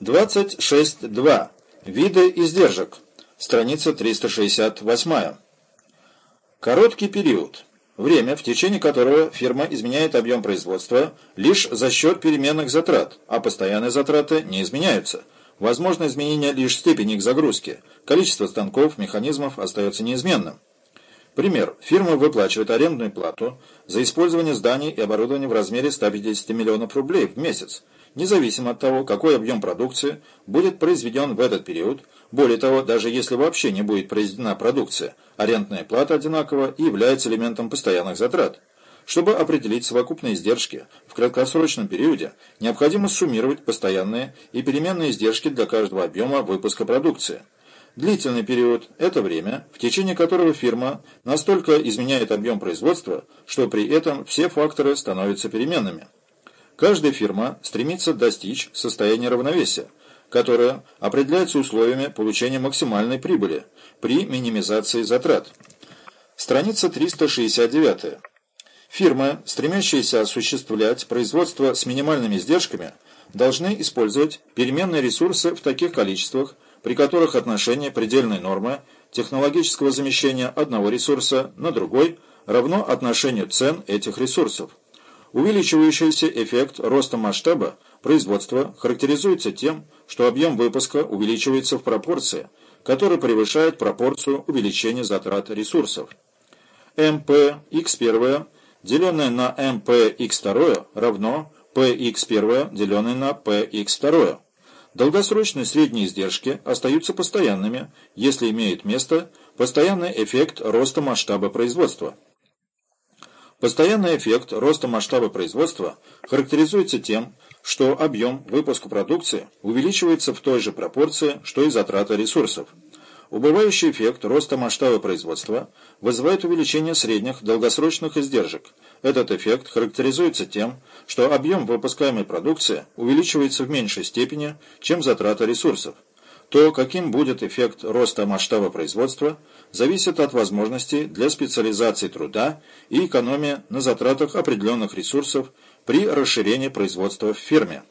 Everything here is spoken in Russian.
26.2. Виды издержек. Страница 368. Короткий период. Время, в течение которого фирма изменяет объем производства лишь за счет переменных затрат, а постоянные затраты не изменяются. Возможно изменение лишь степени их загрузки. Количество станков, механизмов остается неизменным. Пример. Фирма выплачивает арендную плату за использование зданий и оборудования в размере 150 миллионов рублей в месяц, независимо от того, какой объем продукции будет произведен в этот период. Более того, даже если вообще не будет произведена продукция, арендная плата одинакова и является элементом постоянных затрат. Чтобы определить совокупные издержки в краткосрочном периоде, необходимо суммировать постоянные и переменные издержки для каждого объема выпуска продукции. Длительный период – это время, в течение которого фирма настолько изменяет объем производства, что при этом все факторы становятся переменными. Каждая фирма стремится достичь состояния равновесия, которое определяется условиями получения максимальной прибыли при минимизации затрат. Страница 369. Фирмы, стремящиеся осуществлять производство с минимальными издержками, должны использовать переменные ресурсы в таких количествах, при которых отношение предельной нормы технологического замещения одного ресурса на другой равно отношению цен этих ресурсов. Увеличивающийся эффект роста масштаба производства характеризуется тем, что объем выпуска увеличивается в пропорции, которая превышает пропорцию увеличения затрат ресурсов. MP(x1) деленное на MP(x2) равно PX1 деленное на PX2. Долгосрочные средние издержки остаются постоянными, если имеет место постоянный эффект роста масштаба производства. Постоянный эффект роста масштаба производства характеризуется тем, что объем выпуска продукции увеличивается в той же пропорции, что и затрата ресурсов. Убывающий эффект роста масштаба производства вызывает увеличение средних долгосрочных издержек. Этот эффект характеризуется тем, что объем выпускаемой продукции увеличивается в меньшей степени, чем затрата ресурсов. То, каким будет эффект роста масштаба производства, зависит от возможностей для специализации труда и экономии на затратах определенных ресурсов при расширении производства в фирме.